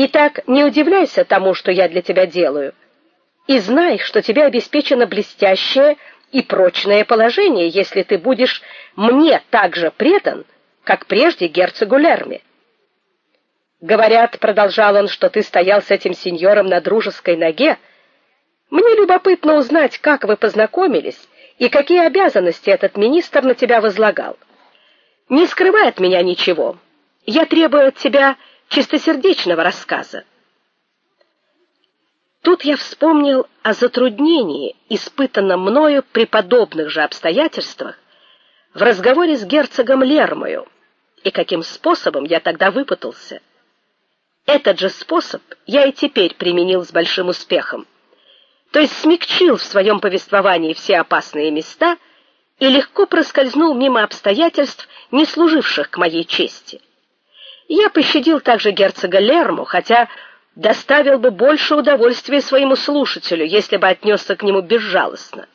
Итак, не удивляйся тому, что я для тебя делаю, и знай, что тебе обеспечено блестящее и прочное положение, если ты будешь мне так же предан, как прежде герцогу Лерме. Говорят, продолжал он, что ты стоял с этим сеньором на дружеской ноге. Мне любопытно узнать, как вы познакомились и какие обязанности этот министр на тебя возлагал. Не скрывай от меня ничего. Я требую от тебя чистосердечного рассказа. Тут я вспомнил о затруднении, испытанном мною при подобных же обстоятельствах в разговоре с герцогом Лермою, и каким способом я тогда выпутался. Этот же способ я и теперь применил с большим успехом. То есть смягчил в своем повествовании все опасные места и легко проскользнул мимо обстоятельств, не служивших к моей чести. Я пощадил также герцога Лерму, хотя доставил бы больше удовольствия своему слушателю, если бы отнесся к нему безжалостно.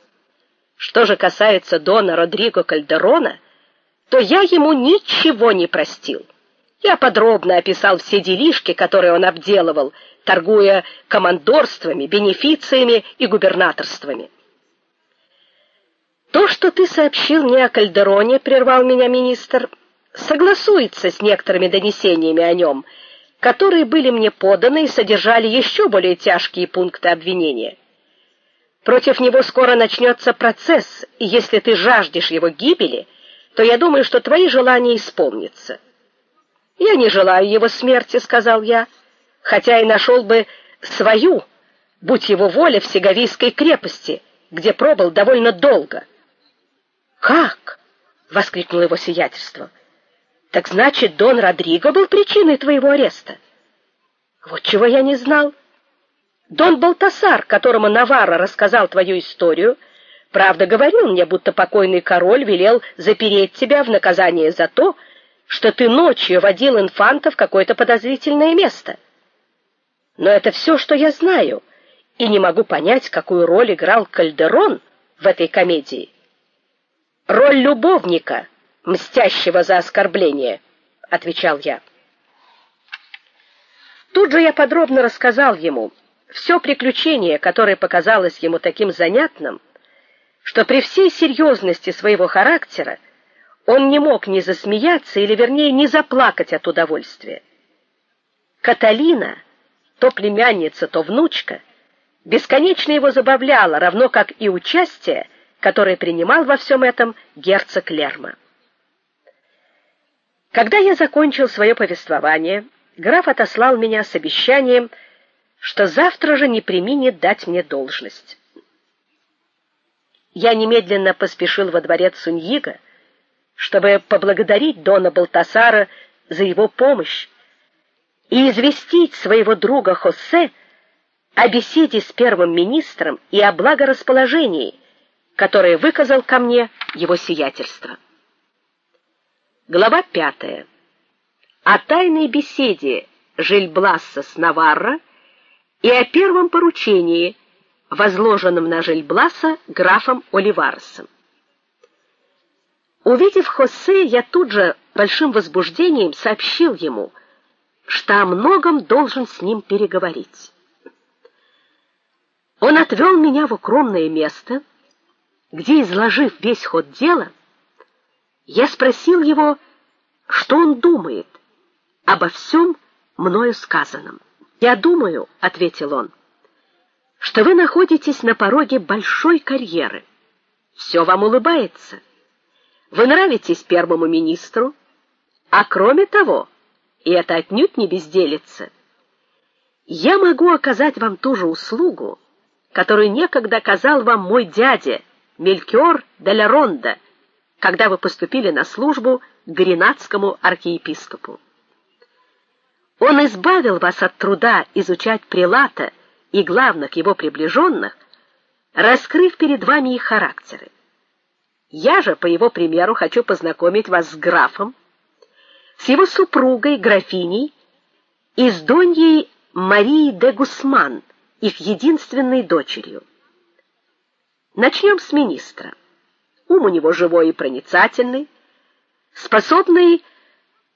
Что же касается дона Родриго Кальдерона, то я ему ничего не простил. Я подробно описал все делишки, которые он обделывал, торгуя командорствами, бенефициями и губернаторствами. То, что ты сообщил мне о Кальдероне, прервал меня министр, согласуется с некоторыми донесениями о нем, которые были мне поданы и содержали еще более тяжкие пункты обвинения. Против него скоро начнется процесс, и если ты жаждешь его гибели, то я думаю, что твои желания исполнятся. Я не желаю его смерти, сказал я, хотя и нашел бы свою, будь его воля в Сеговийской крепости, где пробыл довольно долго. Как? воскликнул его сиятельство. Так значит, Дон Родриго был причиной твоего ареста. Вот чего я не знал. Дон Балтасар, которому Наварро рассказал твою историю, правда говорил мне, будто покойный король велел запереть тебя в наказание за то, что ты ночью водил инфанта в какое-то подозрительное место. Но это все, что я знаю, и не могу понять, какую роль играл Кальдерон в этой комедии. Роль любовника, мстящего за оскорбление, отвечал я. Тут же я подробно рассказал ему все приключение, которое показалось ему таким занятным, что при всей серьезности своего характера он не мог не засмеяться или вернее не заплакать от удовольствия. Каталина, то племянница, то внучка, бесконечно его забавляла, равно как и участие, которое принимал во всем этом герцог Лерма. Когда я закончил свое повествование, граф отослал меня с обещанием, что завтра же не преминет дать мне должность. Я немедленно поспешил во дворец Суньига, чтобы поблагодарить дона Балтасара за его помощь и известить своего друга Хосе о беседе с первым министром и о благорасположении, которое выказал ко мне его сиятельство. Глава пятая. О тайной беседе Жильбласса с Наварро и о первом поручении, возложенном на Жильбласа графом Оливарсом. Увидев Хосе, я тут же большим возбуждением сообщил ему, что о многом должен с ним переговорить. Он отвел меня в укромное место, где, изложив весь ход дела, я спросил его, что он думает обо всем мною сказанном. "Я думаю", ответил он, "что вы находитесь на пороге большой карьеры. Все вам улыбается. Вы нравитесь первому министру, а кроме того, и это отнюдь не безделица, я могу оказать вам ту же услугу, которую некогда оказал вам мой дядя Мелькиор де ла Ронда, когда вы поступили на службу гренадскому архиепископу. Он избавил вас от труда изучать прилата и главных его приближенных, раскрыв перед вами их характеры. Я же, по его примеру, хочу познакомить вас с графом, с его супругой, графиней, и с доньей Марией де Гусман, их единственной дочерью. Начнем с министра. Ум у него живой и проницательный, способный